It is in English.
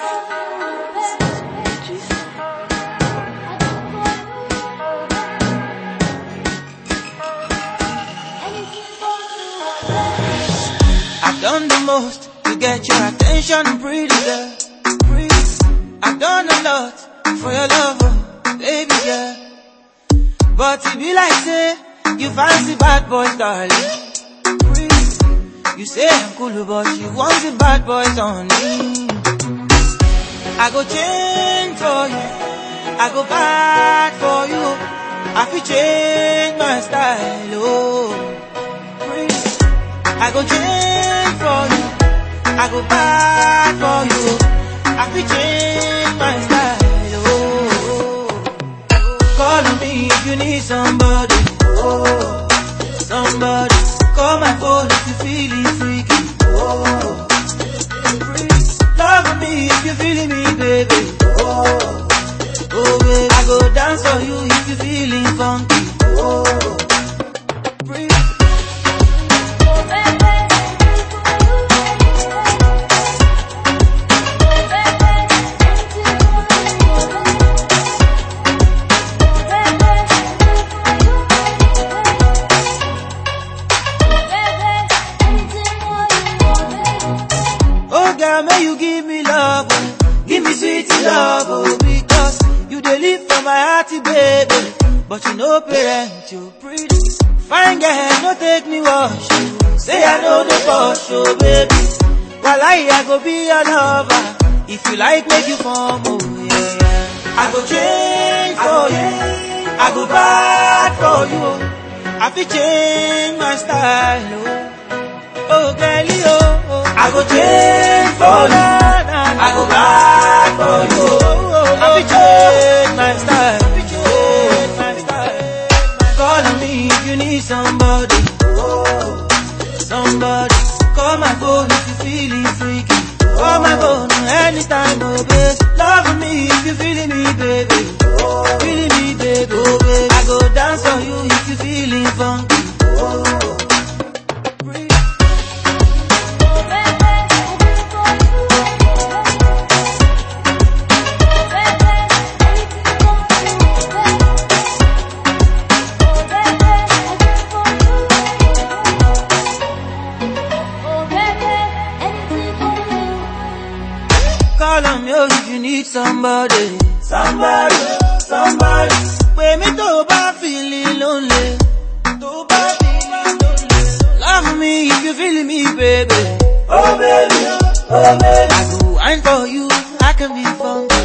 I've done the most to get your attention, pretty girl. Pretty. I've done a lot for your love, oh, baby girl. But it be like say you fancy bad boys, darling. Pretty. You say I'm cool, but you want the bad boys on me. I go change for you. I go bad for you. I feel change my style, oh. I go change for you. I go bad for you. I feel change my style, oh. Call on me if you need somebody, oh. Somebody. Call my phone if you feeling freaky, oh. Love me if you feeling me, baby, oh. Oh, baby, I go dance for you if you feeling funky, oh. Oh girl, may you give me love, give sweet love, oh, because you dey live for my heart, baby, but you no parent, you pretty. Fine girl, no take me wash, say I know the push, oh baby. While I, I go be your lover, if you like, make you form, oh yeah. I go change for you, I go bad for you. I feel change my style, oh. Oh, girlie, oh, oh. I go change for you. I go back for you. I be my style. Call me if you need somebody. Oh, somebody. Call my phone if you're feeling freaky. Call my phone anytime, oh babe. Love me if you're feeling me, baby. Me oh, if you need somebody. Somebody, somebody. Pè mí tó bá feeling lonely. Tó bá feeling lonely. Love me if you feeling me, baby. Oh baby, oh baby. I go wine for you, I can be. Pretty.